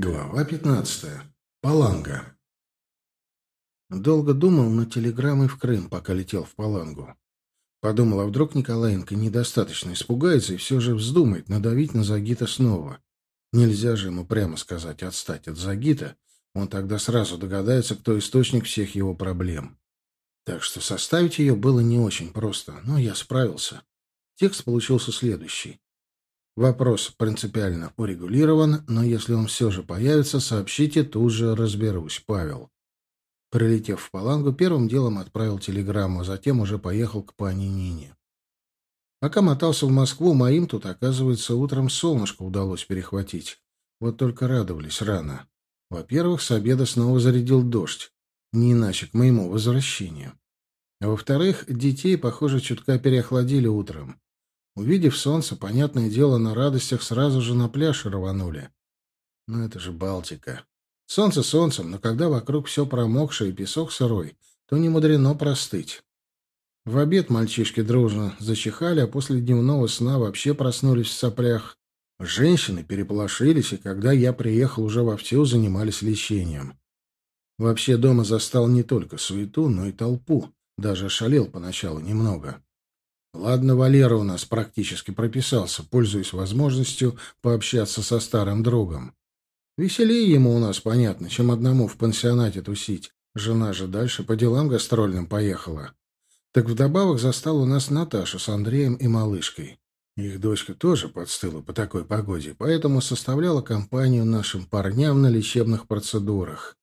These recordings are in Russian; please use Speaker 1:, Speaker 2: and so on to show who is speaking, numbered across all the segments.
Speaker 1: Глава пятнадцатая. Паланга. Долго думал над телеграммой в Крым, пока летел в Палангу. Подумал, а вдруг Николаенко недостаточно испугается и все же вздумает надавить на Загита снова. Нельзя же ему прямо сказать отстать от Загита, он тогда сразу догадается, кто источник всех его проблем. Так что составить ее было не очень просто, но я справился. Текст получился следующий. Вопрос принципиально урегулирован, но если он все же появится, сообщите, тут же разберусь. Павел. Прилетев в Палангу, первым делом отправил телеграмму, затем уже поехал к пане Нине. Пока мотался в Москву, моим тут, оказывается, утром солнышко удалось перехватить. Вот только радовались рано. Во-первых, с обеда снова зарядил дождь. Не иначе к моему возвращению. А во-вторых, детей, похоже, чутка переохладили утром. Увидев солнце, понятное дело, на радостях сразу же на пляж рванули. Но это же Балтика. Солнце солнцем, но когда вокруг все промокшее и песок сырой, то не мудрено простыть. В обед мальчишки дружно зачихали, а после дневного сна вообще проснулись в соплях. Женщины переполошились, и когда я приехал, уже вовсю занимались лечением. Вообще дома застал не только суету, но и толпу. Даже шалел поначалу немного. Ладно, Валера у нас практически прописался, пользуясь возможностью пообщаться со старым другом. Веселее ему у нас, понятно, чем одному в пансионате тусить. Жена же дальше по делам гастрольным поехала. Так вдобавок застал у нас Наташа с Андреем и малышкой. Их дочка тоже подстыла по такой погоде, поэтому составляла компанию нашим парням на лечебных процедурах.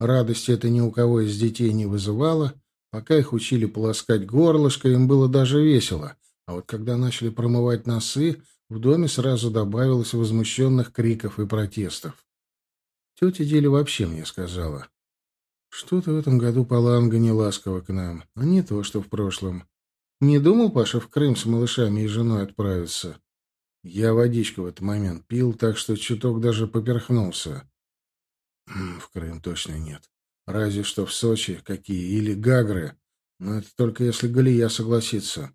Speaker 1: Радости это ни у кого из детей не вызывало, Пока их учили полоскать горлышко, им было даже весело. А вот когда начали промывать носы, в доме сразу добавилось возмущенных криков и протестов. Тетя Деля вообще мне сказала. Что-то в этом году Паланга не ласково к нам, а не то, что в прошлом. Не думал Паша в Крым с малышами и женой отправиться? Я водичку в этот момент пил, так что чуток даже поперхнулся. В Крым точно нет. Разве что в Сочи какие, или Гагры. Но это только если Галия согласится.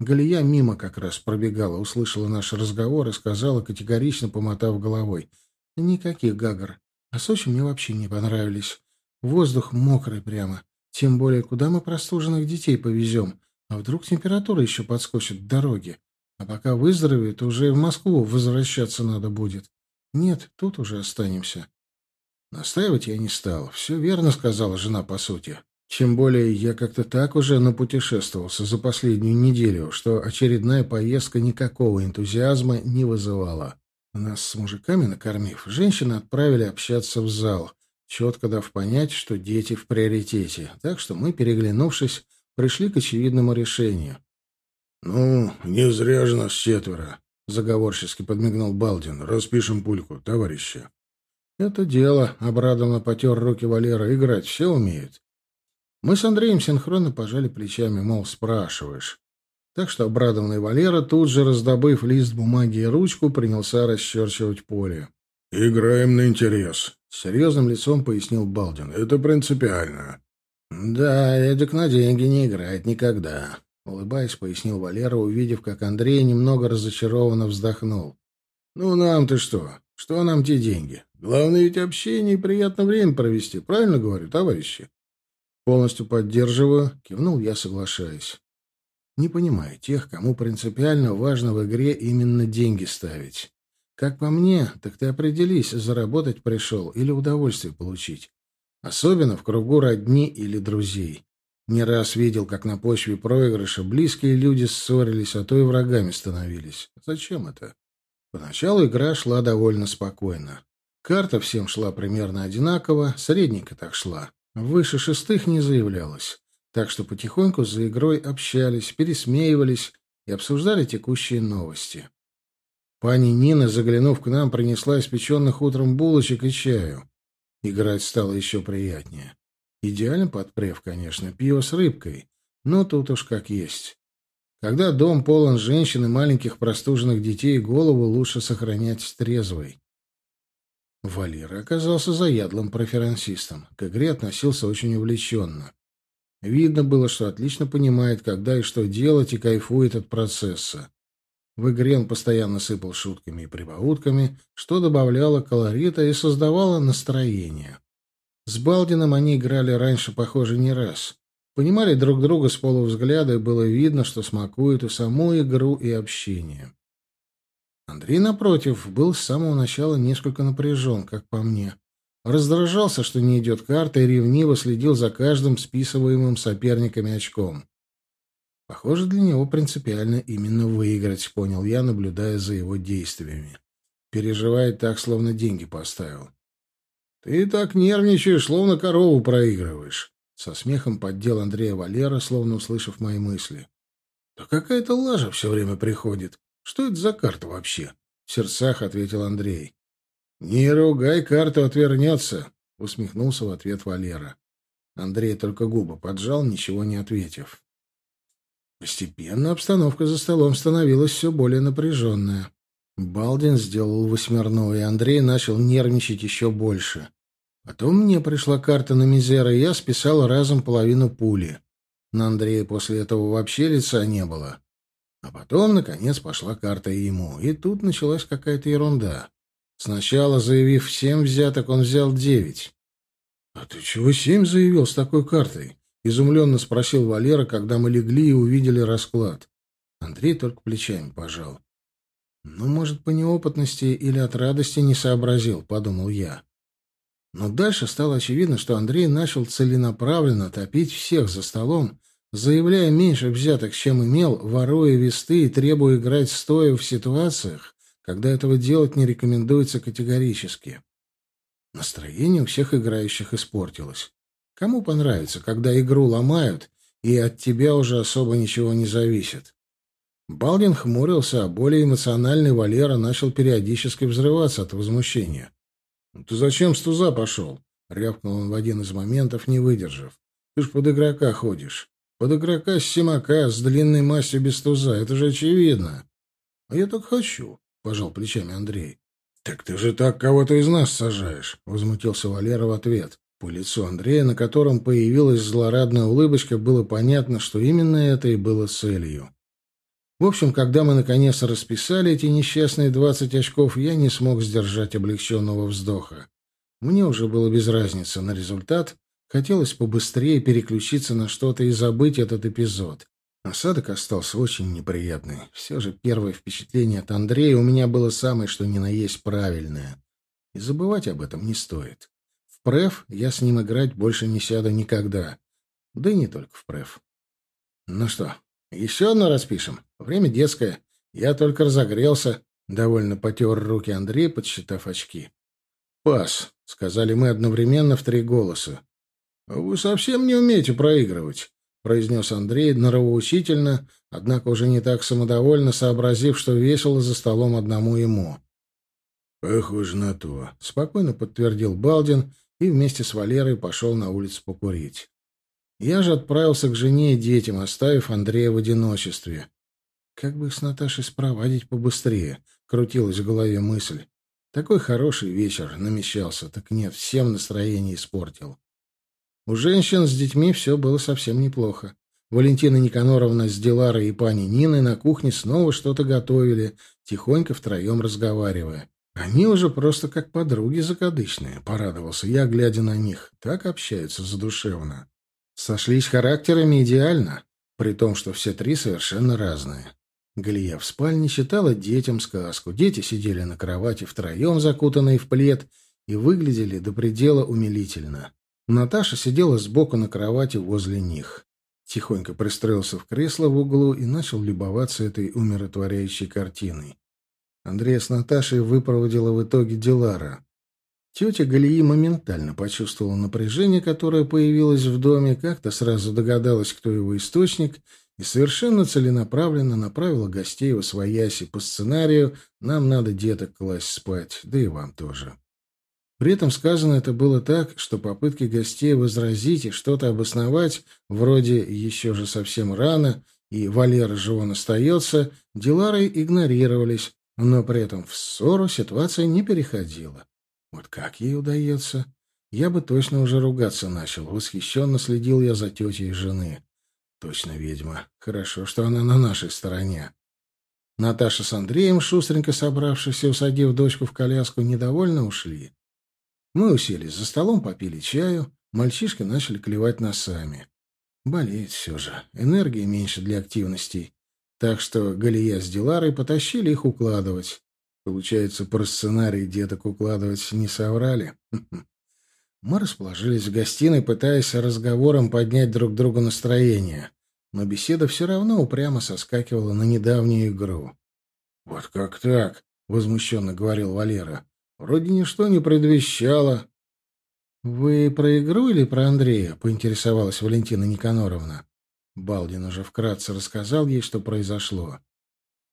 Speaker 1: Галия мимо как раз пробегала, услышала наш разговор и сказала, категорично помотав головой. «Никаких Гагр. А Сочи мне вообще не понравились. Воздух мокрый прямо. Тем более, куда мы простуженных детей повезем? А вдруг температура еще подскочит в дороге? А пока выздоровеет, уже в Москву возвращаться надо будет. Нет, тут уже останемся. Настаивать я не стал. Все верно сказала жена, по сути. Чем более я как-то так уже напутешествовался за последнюю неделю, что очередная поездка никакого энтузиазма не вызывала. Нас с мужиками накормив, женщины отправили общаться в зал, четко дав понять, что дети в приоритете. Так что мы, переглянувшись, пришли к очевидному решению. «Ну, не зря же нас четверо», — заговорчески подмигнул Балдин. «Распишем пульку, товарищи». «Это дело», — обрадованно потер руки Валера. «Играть все умеет». Мы с Андреем синхронно пожали плечами, мол, спрашиваешь. Так что обрадованный Валера, тут же раздобыв лист бумаги и ручку, принялся расчерчивать поле. «Играем на интерес», — серьезным лицом пояснил Балдин. «Это принципиально». «Да, Эдик на деньги не играет никогда», — улыбаясь, пояснил Валера, увидев, как Андрей немного разочарованно вздохнул. «Ну, нам-то что? Что нам те деньги? Главное ведь общение и приятное время провести. Правильно говорю, товарищи? Полностью поддерживаю. Кивнул я, соглашаясь. Не понимаю тех, кому принципиально важно в игре именно деньги ставить. Как по мне, так ты определись, заработать пришел или удовольствие получить. Особенно в кругу родни или друзей. Не раз видел, как на почве проигрыша близкие люди ссорились, а то и врагами становились. Зачем это? Поначалу игра шла довольно спокойно. Карта всем шла примерно одинаково, средненько так шла. Выше шестых не заявлялось. Так что потихоньку за игрой общались, пересмеивались и обсуждали текущие новости. Пани Нина, заглянув к нам, принесла испеченных утром булочек и чаю. Играть стало еще приятнее. Идеально подпрев, конечно, пиво с рыбкой, но тут уж как есть. Когда дом полон женщин и маленьких простуженных детей, голову лучше сохранять трезвой. Валера оказался заядлым проферансистом. К игре относился очень увлеченно. Видно было, что отлично понимает, когда и что делать, и кайфует от процесса. В игре он постоянно сыпал шутками и прибаутками, что добавляло колорита и создавало настроение. С Балдином они играли раньше, похоже, не раз. Понимали друг друга с полувзгляда, и было видно, что смакуют и саму игру, и общение. Андрей, напротив, был с самого начала несколько напряжен, как по мне. Раздражался, что не идет карта, и ревниво следил за каждым списываемым соперниками очком. Похоже, для него принципиально именно выиграть, понял я, наблюдая за его действиями. Переживает так, словно деньги поставил. «Ты так нервничаешь, словно корову проигрываешь», — со смехом поддел Андрея Валера, словно услышав мои мысли. «Да какая-то лажа все время приходит. Что это за карта вообще?» — в сердцах ответил Андрей. «Не ругай карту, отвернется», — усмехнулся в ответ Валера. Андрей только губы поджал, ничего не ответив. Постепенно обстановка за столом становилась все более напряженная. Балдин сделал восьмерную, и Андрей начал нервничать еще больше. Потом мне пришла карта на мизера, и я списал разом половину пули. На Андрея после этого вообще лица не было. А потом, наконец, пошла карта ему. И тут началась какая-то ерунда. Сначала, заявив семь взяток, он взял девять. — А ты чего семь заявил с такой картой? — изумленно спросил Валера, когда мы легли и увидели расклад. Андрей только плечами пожал. «Ну, может, по неопытности или от радости не сообразил», — подумал я. Но дальше стало очевидно, что Андрей начал целенаправленно топить всех за столом, заявляя меньше взяток, чем имел, воруя весты и требуя играть стоя в ситуациях, когда этого делать не рекомендуется категорически. Настроение у всех играющих испортилось. Кому понравится, когда игру ломают, и от тебя уже особо ничего не зависит? Балдин хмурился, а более эмоциональный Валера начал периодически взрываться от возмущения. «Ну «Ты зачем с туза пошел?» — рявкнул он в один из моментов, не выдержав. «Ты ж под игрока ходишь. Под игрока с симака, с длинной мастью без туза. Это же очевидно». «А я так хочу», — пожал плечами Андрей. «Так ты же так кого-то из нас сажаешь», — возмутился Валера в ответ. По лицу Андрея, на котором появилась злорадная улыбочка, было понятно, что именно это и было целью. В общем, когда мы наконец расписали эти несчастные двадцать очков, я не смог сдержать облегченного вздоха. Мне уже было без разницы на результат. Хотелось побыстрее переключиться на что-то и забыть этот эпизод. Осадок остался очень неприятный. Все же первое впечатление от Андрея у меня было самое, что ни на есть правильное. И забывать об этом не стоит. В преф я с ним играть больше не сяду никогда. Да и не только в преф. Ну что, еще одно распишем? Время детское. Я только разогрелся. Довольно потер руки Андрей, подсчитав очки. «Пас», — сказали мы одновременно в три голоса. «Вы совсем не умеете проигрывать», — произнес Андрей норовоучительно, однако уже не так самодовольно, сообразив, что весело за столом одному ему. «Похоже на то», — спокойно подтвердил Балдин и вместе с Валерой пошел на улицу покурить. Я же отправился к жене и детям, оставив Андрея в одиночестве. Как бы их с Наташей спровадить побыстрее, крутилась в голове мысль. Такой хороший вечер намечался, так нет, всем настроение испортил. У женщин с детьми все было совсем неплохо. Валентина Никаноровна с Диларой и пани Ниной на кухне снова что-то готовили, тихонько втроем разговаривая. Они уже просто как подруги закадычные, порадовался я, глядя на них. Так общаются задушевно. Сошлись характерами идеально, при том, что все три совершенно разные. Галия в спальне читала детям сказку. Дети сидели на кровати втроем, закутанные в плед, и выглядели до предела умилительно. Наташа сидела сбоку на кровати возле них. Тихонько пристроился в кресло в углу и начал любоваться этой умиротворяющей картиной. Андрея с Наташей выпроводила в итоге Дилара. Тетя Галии моментально почувствовала напряжение, которое появилось в доме, как-то сразу догадалась, кто его источник, и совершенно целенаправленно направила гостей в свояси по сценарию «Нам надо деток класть спать, да и вам тоже». При этом сказано это было так, что попытки гостей возразить и что-то обосновать, вроде «еще же совсем рано» и «Валера же он остается», Диларой игнорировались, но при этом в ссору ситуация не переходила. Вот как ей удается? Я бы точно уже ругаться начал. Восхищенно следил я за тетей жены. Точно ведьма. Хорошо, что она на нашей стороне. Наташа с Андреем, шустренько собравшись и усадив дочку в коляску, недовольно ушли. Мы уселись за столом, попили чаю, мальчишки начали клевать носами. Болеет все же, энергии меньше для активностей. Так что Галия с Диларой потащили их укладывать. Получается, про сценарий деток укладывать не соврали. Мы расположились в гостиной, пытаясь разговором поднять друг другу настроение. Но беседа все равно упрямо соскакивала на недавнюю игру. «Вот как так?» — возмущенно говорил Валера. «Вроде ничто не предвещало». «Вы про игру или про Андрея?» — поинтересовалась Валентина Никаноровна. Балдин уже вкратце рассказал ей, что произошло.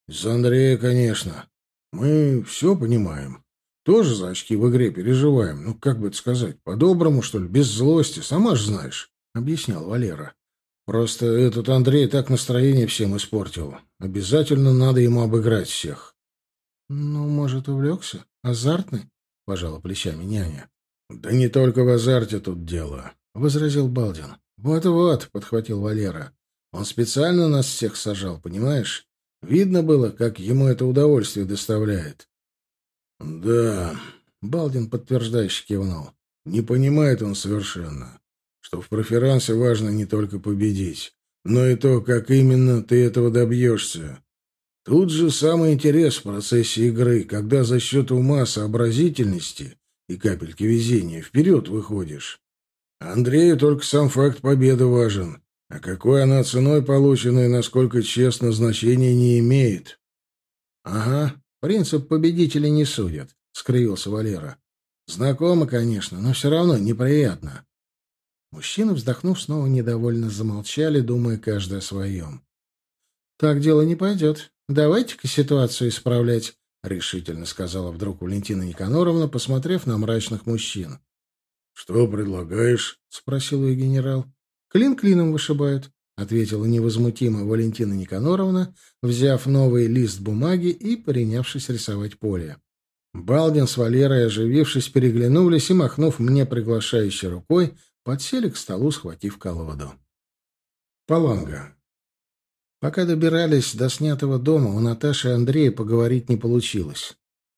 Speaker 1: «Из-за Андрея, конечно. Мы все понимаем. Тоже за очки в игре переживаем. Ну, как бы это сказать, по-доброму, что ли, без злости, сама же знаешь», — объяснял Валера. «Просто этот Андрей так настроение всем испортил. Обязательно надо ему обыграть всех». «Ну, может, увлекся? Азартный?» — пожала плечами няня. «Да не только в азарте тут дело», — возразил Балдин. «Вот-вот», — подхватил Валера. «Он специально нас всех сажал, понимаешь? Видно было, как ему это удовольствие доставляет». «Да», — Балдин подтверждающе кивнул. «Не понимает он совершенно, что в проферансе важно не только победить, но и то, как именно ты этого добьешься. Тут же самый интерес в процессе игры, когда за счет ума, сообразительности и капельки везения вперед выходишь. Андрею только сам факт победы важен, а какой она ценой получена и насколько честно значения не имеет. — Ага, принцип победителей не судят, — скривился Валера. — Знакомо, конечно, но все равно неприятно. Мужчины, вздохнув, снова недовольно замолчали, думая каждый о своем. — Так дело не пойдет. Давайте-ка ситуацию исправлять. — решительно сказала вдруг Валентина Никаноровна, посмотрев на мрачных мужчин. — Что предлагаешь? — спросил ее генерал. — Клин клином вышибают, — ответила невозмутимо Валентина Никаноровна, взяв новый лист бумаги и принявшись рисовать поле. Балдин с Валерой, оживившись, переглянулись и, махнув мне приглашающей рукой, подсели к столу, схватив колоду. Паланга. Пока добирались до снятого дома, у Наташи и Андрея поговорить не получилось.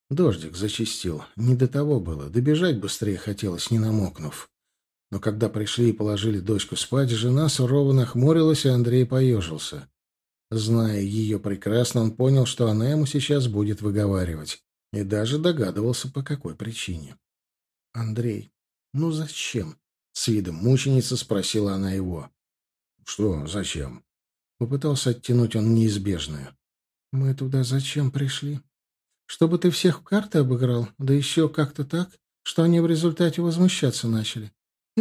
Speaker 1: Дождик зачистил. Не до того было. Добежать быстрее хотелось, не намокнув. Но когда пришли и положили дочку спать, жена сурово нахмурилась, и Андрей поежился. Зная ее прекрасно, он понял, что она ему сейчас будет выговаривать. И даже догадывался, по какой причине. «Андрей, ну зачем?» — с видом мученицы спросила она его. «Что зачем?» Попытался оттянуть он неизбежное. «Мы туда зачем пришли? Чтобы ты всех в карты обыграл, да еще как-то так, что они в результате возмущаться начали?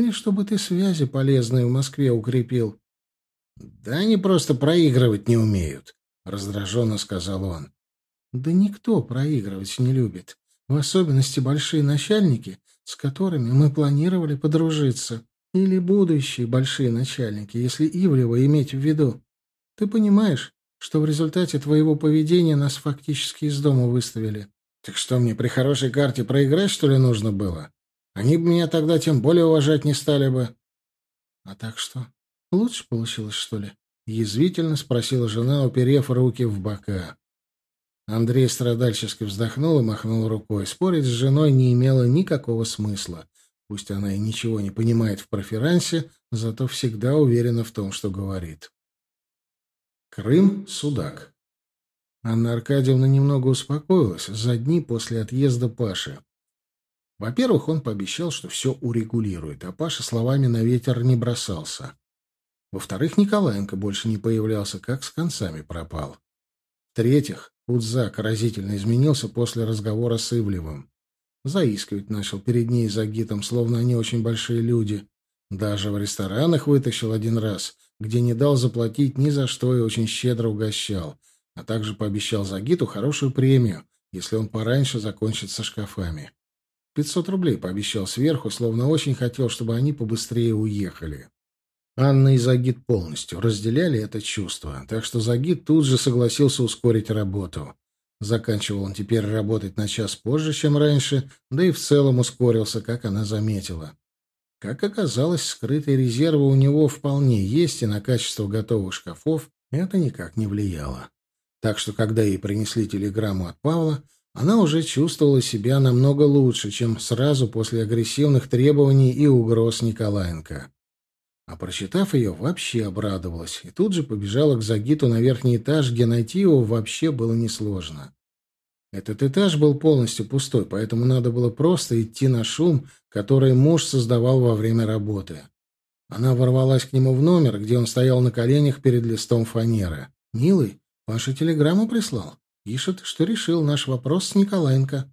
Speaker 1: Или чтобы ты связи полезные в Москве укрепил?» «Да они просто проигрывать не умеют», — раздраженно сказал он. «Да никто проигрывать не любит, в особенности большие начальники, с которыми мы планировали подружиться, или будущие большие начальники, если Ивлева иметь в виду. Ты понимаешь, что в результате твоего поведения нас фактически из дома выставили? Так что мне при хорошей карте проиграть, что ли, нужно было? Они бы меня тогда тем более уважать не стали бы. — А так что? Лучше получилось, что ли? — язвительно спросила жена, уперев руки в бока. Андрей страдальчески вздохнул и махнул рукой. Спорить с женой не имело никакого смысла. Пусть она и ничего не понимает в проферансе, зато всегда уверена в том, что говорит. Крым, Судак. Анна Аркадьевна немного успокоилась за дни после отъезда Паши. Во-первых, он пообещал, что все урегулирует, а Паша словами на ветер не бросался. Во-вторых, Николаенко больше не появлялся, как с концами пропал. В-третьих, Удзак разительно изменился после разговора с Ивлевым. Заискивать начал перед ней за гитом, словно они очень большие люди. Даже в ресторанах вытащил один раз — где не дал заплатить ни за что и очень щедро угощал, а также пообещал Загиту хорошую премию, если он пораньше закончит со шкафами. Пятьсот рублей пообещал сверху, словно очень хотел, чтобы они побыстрее уехали. Анна и Загид полностью разделяли это чувство, так что Загид тут же согласился ускорить работу. Заканчивал он теперь работать на час позже, чем раньше, да и в целом ускорился, как она заметила. Как оказалось, скрытые резервы у него вполне есть, и на качество готовых шкафов это никак не влияло. Так что, когда ей принесли телеграмму от Павла, она уже чувствовала себя намного лучше, чем сразу после агрессивных требований и угроз Николаенко. А прочитав ее, вообще обрадовалась и тут же побежала к Загиту на верхний этаж, где найти его вообще было несложно. Этот этаж был полностью пустой, поэтому надо было просто идти на шум, который муж создавал во время работы. Она ворвалась к нему в номер, где он стоял на коленях перед листом фанеры. «Милый, Паша телеграмму прислал. Пишет, что решил наш вопрос с Николаенко».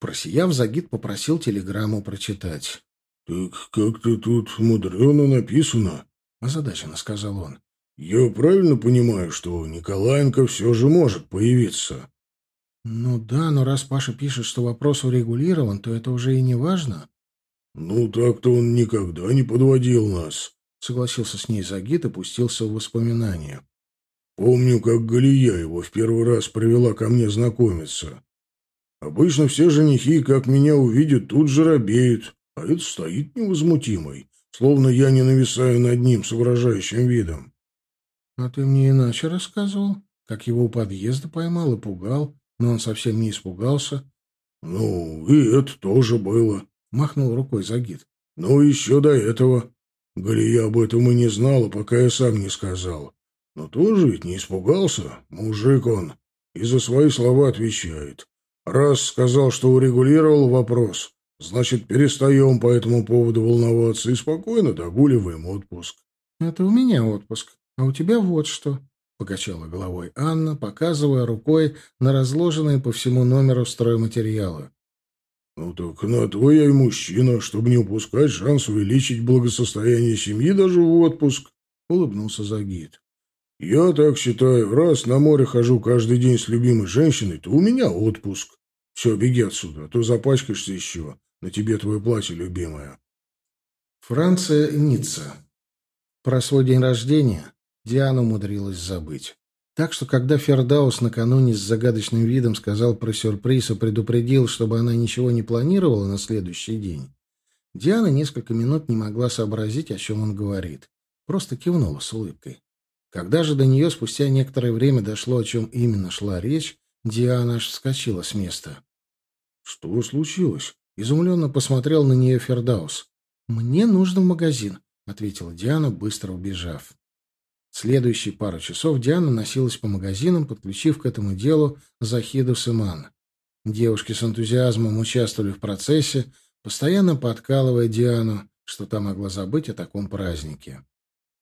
Speaker 1: Просияв, Загид попросил телеграмму прочитать.
Speaker 2: «Так как-то тут мудрено написано», —
Speaker 1: озадаченно сказал он.
Speaker 2: «Я правильно понимаю, что Николаенко все же может появиться?»
Speaker 1: «Ну да, но раз Паша пишет, что вопрос урегулирован, то это уже и не важно».
Speaker 2: «Ну, так-то он никогда не подводил нас», —
Speaker 1: согласился с ней Загид и пустился в воспоминания.
Speaker 2: «Помню, как Галия его в первый раз привела ко мне знакомиться. Обычно все женихи, как меня увидят, тут же робеют, а этот стоит невозмутимый, словно я не нависаю над ним с угрожающим видом.
Speaker 1: — А ты мне иначе рассказывал, как его у подъезда поймал и пугал, но он совсем не испугался.
Speaker 2: — Ну, и это тоже было, —
Speaker 1: махнул рукой Загид.
Speaker 2: — Ну, еще до этого. Галия об этом и не знала, пока я сам не сказал. Но тоже ведь не испугался. Мужик он. И за свои слова отвечает. Раз сказал, что урегулировал вопрос, Значит, перестаем по этому поводу волноваться и спокойно догуливаем отпуск.
Speaker 1: — Это у меня отпуск, а у тебя вот что, — покачала головой Анна, показывая рукой на разложенные по всему номеру стройматериалы.
Speaker 2: — Ну так на то я и мужчина, чтобы не упускать шанс увеличить благосостояние семьи даже в отпуск, — улыбнулся Загид. — Я так считаю, раз на море хожу каждый день с любимой женщиной, то у меня отпуск. Все, беги отсюда, а то запачкаешься еще. На тебе твое платье, любимое.
Speaker 1: Франция, Ницца. Про свой день рождения Диана умудрилась забыть. Так что, когда Фердаус накануне с загадочным видом сказал про сюрприз и предупредил, чтобы она ничего не планировала на следующий день, Диана несколько минут не могла сообразить, о чем он говорит. Просто кивнула с улыбкой. Когда же до нее спустя некоторое время дошло, о чем именно шла речь, Диана аж вскочила с места.
Speaker 2: «Что случилось?»
Speaker 1: Изумленно посмотрел на нее Фердаус. «Мне нужно в магазин», — ответила Диана, быстро убежав. Следующие пару часов Диана носилась по магазинам, подключив к этому делу Захиду Сыман. Девушки с энтузиазмом участвовали в процессе, постоянно подкалывая Диану, что та могла забыть о таком празднике.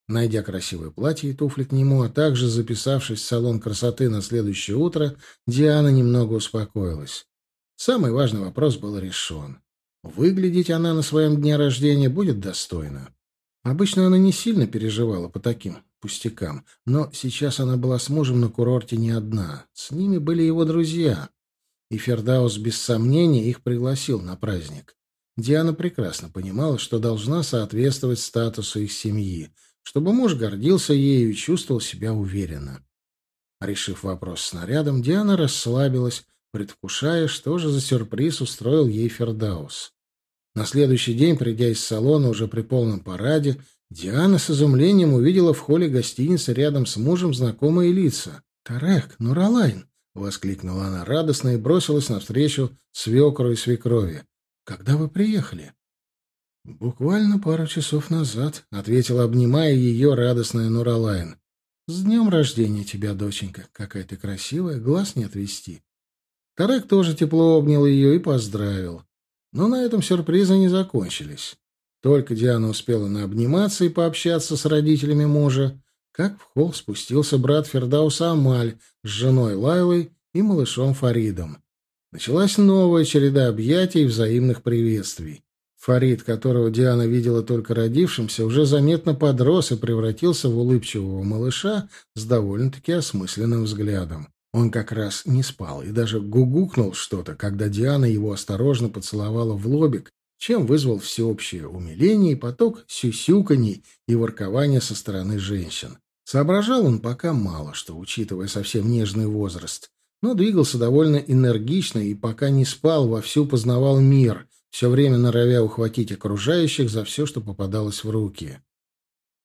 Speaker 1: Найдя красивое платье и туфли к нему, а также записавшись в салон красоты на следующее утро, Диана немного успокоилась. Самый важный вопрос был решен. Выглядеть она на своем дне рождения будет достойно. Обычно она не сильно переживала по таким пустякам, но сейчас она была с мужем на курорте не одна. С ними были его друзья. И Фердаус без сомнения их пригласил на праздник. Диана прекрасно понимала, что должна соответствовать статусу их семьи, чтобы муж гордился ею и чувствовал себя уверенно. Решив вопрос с нарядом, Диана расслабилась, предвкушая, что же за сюрприз устроил ей Фердаус. На следующий день, придя из салона уже при полном параде, Диана с изумлением увидела в холле гостиницы рядом с мужем знакомые лица. «Тарек, Нуралайн!» — воскликнула она радостно и бросилась навстречу свекру и свекрови. «Когда вы приехали?» «Буквально пару часов назад», — ответила, обнимая ее радостная Нуралайн. «С днем рождения тебя, доченька! Какая ты красивая, глаз не отвести!» Тарек тоже тепло обнял ее и поздравил. Но на этом сюрпризы не закончились. Только Диана успела наобниматься и пообщаться с родителями мужа, как в холл спустился брат Фердауса Амаль с женой Лайлой и малышом Фаридом. Началась новая череда объятий и взаимных приветствий. Фарид, которого Диана видела только родившимся, уже заметно подрос и превратился в улыбчивого малыша с довольно-таки осмысленным взглядом. Он как раз не спал и даже гугукнул что-то, когда Диана его осторожно поцеловала в лобик, чем вызвал всеобщее умиление и поток сюсюканий и воркования со стороны женщин. Соображал он пока мало, что, учитывая совсем нежный возраст, но двигался довольно энергично и пока не спал, вовсю познавал мир, все время норовя ухватить окружающих за все, что попадалось в руки.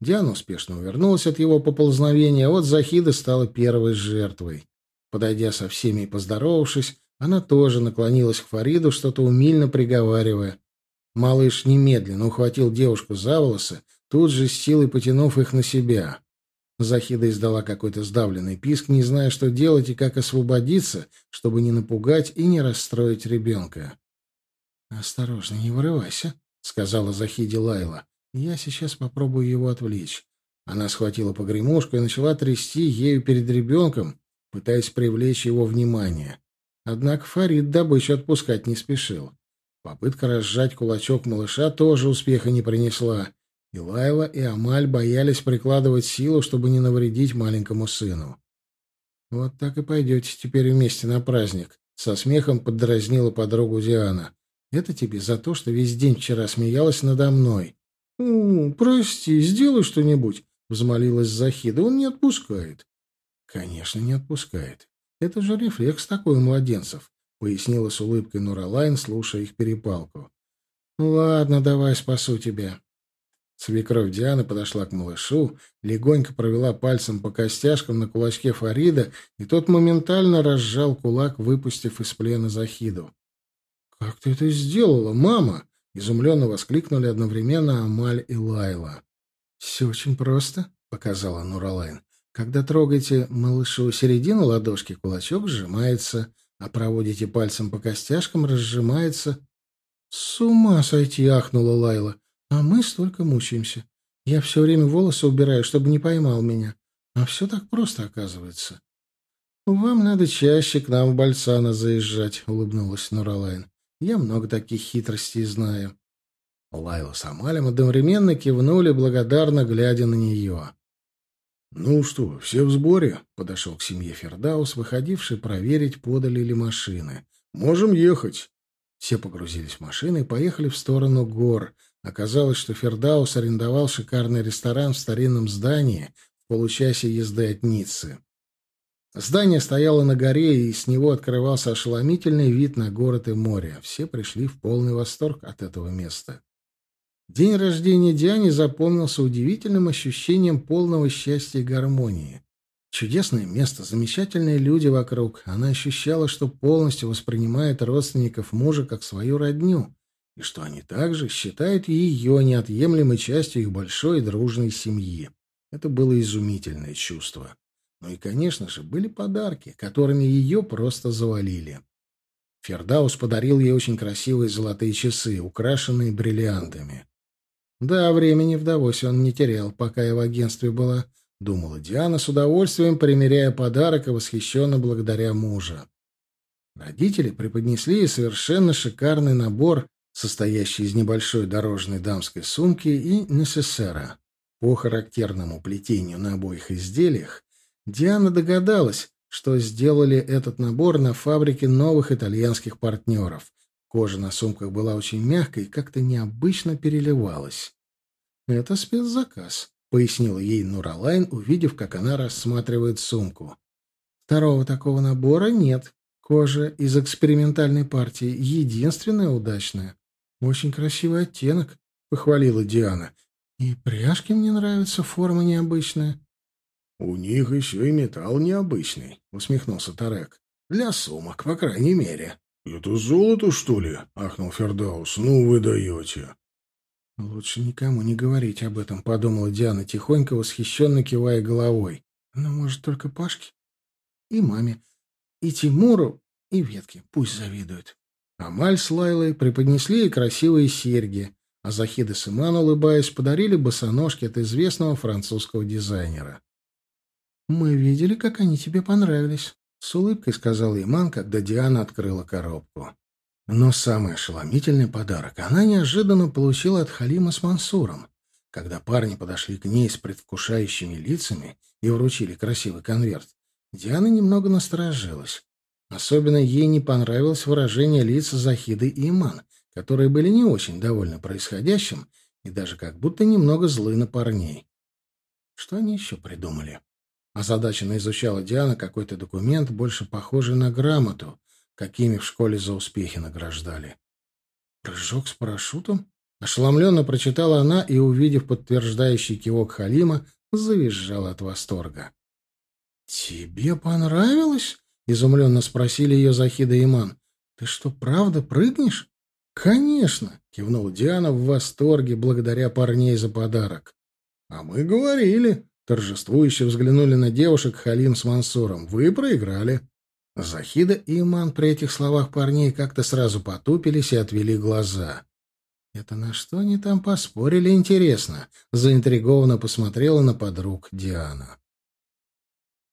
Speaker 1: Диана успешно увернулась от его поползновения, а вот Захида стала первой жертвой. Подойдя со всеми и поздоровавшись, она тоже наклонилась к Фариду, что-то умильно приговаривая. Малыш немедленно ухватил девушку за волосы, тут же с силой потянув их на себя. Захида издала какой-то сдавленный писк, не зная, что делать и как освободиться, чтобы не напугать и не расстроить ребенка. «Осторожно, не вырывайся», — сказала Захиде Лайла. «Я сейчас попробую его отвлечь». Она схватила погремушку и начала трясти ею перед ребенком, пытаясь привлечь его внимание. Однако Фарид добычу отпускать не спешил. Попытка разжать кулачок малыша тоже успеха не принесла. И Лайла, и Амаль боялись прикладывать силу, чтобы не навредить маленькому сыну. «Вот так и пойдете теперь вместе на праздник», — со смехом поддразнила подругу Диана. «Это тебе за то, что весь день вчера смеялась надо мной». «О, прости, сделай что-нибудь», — взмолилась Захида. «Он не отпускает». «Конечно, не отпускает. Это же рефлекс такой у младенцев», — пояснила с улыбкой Нуралайн, слушая их перепалку. «Ладно, давай спасу тебя. Свекровь Дианы подошла к малышу, легонько провела пальцем по костяшкам на кулачке Фарида, и тот моментально разжал кулак, выпустив из плена Захиду. «Как ты это сделала, мама?» — изумленно воскликнули одновременно Амаль и Лайла. «Все очень просто», — показала Нуралайн. «Когда трогаете малышу середину ладошки, кулачок сжимается, а проводите пальцем по костяшкам, разжимается». «С ума сойти!» — ахнула Лайла. А мы столько мучаемся. Я все время волосы убираю, чтобы не поймал меня. А все так просто оказывается. «Вам надо чаще к нам в Бальсана заезжать», — улыбнулась Нуралайн. «Я много таких хитростей знаю». Лайла с Амалем одновременно кивнули, благодарно глядя на нее.
Speaker 2: «Ну что, все в сборе?» — подошел к семье Фердаус, выходивший проверить, подали ли машины. «Можем ехать».
Speaker 1: Все погрузились в машины и поехали в сторону гор — Оказалось, что Фердаус арендовал шикарный ресторан в старинном здании в получасе езды от Ниццы. Здание стояло на горе, и с него открывался ошеломительный вид на город и море. Все пришли в полный восторг от этого места. День рождения Диани запомнился удивительным ощущением полного счастья и гармонии. Чудесное место, замечательные люди вокруг. Она ощущала, что полностью воспринимает родственников мужа как свою родню, и что они также считают ее неотъемлемой частью их большой дружной семьи. Это было изумительное чувство. Ну и, конечно же, были подарки, которыми ее просто завалили. Фердаус подарил ей очень красивые золотые часы, украшенные бриллиантами. Да, времени в Давосе он не терял, пока я в агентстве была, думала Диана с удовольствием, примеряя подарок и восхищенно благодаря мужа. Родители преподнесли ей совершенно шикарный набор состоящий из небольшой дорожной дамской сумки и несессера. По характерному плетению на обоих изделиях Диана догадалась, что сделали этот набор на фабрике новых итальянских партнеров. Кожа на сумках была очень мягкой и как-то необычно переливалась. «Это спецзаказ», — пояснила ей Нуралайн, увидев, как она рассматривает сумку. «Второго такого набора нет. Кожа из экспериментальной партии единственная удачная. «Очень красивый оттенок», — похвалила Диана. «И пряжки мне нравятся, форма необычная».
Speaker 2: «У них еще и металл необычный», — усмехнулся Тарек. «Для сумок, по крайней мере». «Это золото, что ли?» — ахнул Фердаус. «Ну вы даете».
Speaker 1: «Лучше никому не говорить об этом», — подумала Диана, тихонько восхищенно кивая головой. «Но, может, только Пашке? И маме, и Тимуру, и Ветке. Пусть завидуют». Амаль с Лайлой преподнесли ей красивые серьги, а Захида с Иман, улыбаясь, подарили босоножки от известного французского дизайнера. «Мы видели, как они тебе понравились», — с улыбкой сказала Иман, когда Диана открыла коробку. Но самый ошеломительный подарок она неожиданно получила от Халима с Мансуром. Когда парни подошли к ней с предвкушающими лицами и вручили красивый конверт, Диана немного насторожилась. Особенно ей не понравилось выражение лиц Захиды и Иман, которые были не очень довольны происходящим и даже как будто немного злы на парней. Что они еще придумали? Озадаченно изучала Диана какой-то документ, больше похожий на грамоту, какими в школе за успехи награждали. «Прыжок с парашютом?» Ошеломленно прочитала она и, увидев подтверждающий кивок Халима, завизжала от восторга. «Тебе понравилось?» — изумленно спросили ее Захида и Иман. «Ты что, правда прыгнешь?» «Конечно!» — кивнула Диана в восторге, благодаря парней за подарок. «А мы говорили!» — торжествующе взглянули на девушек Халим с Мансуром. «Вы проиграли!» Захида и Иман при этих словах парней как-то сразу потупились и отвели глаза. «Это на что они там поспорили, интересно?» — заинтригованно посмотрела на подруг Диана.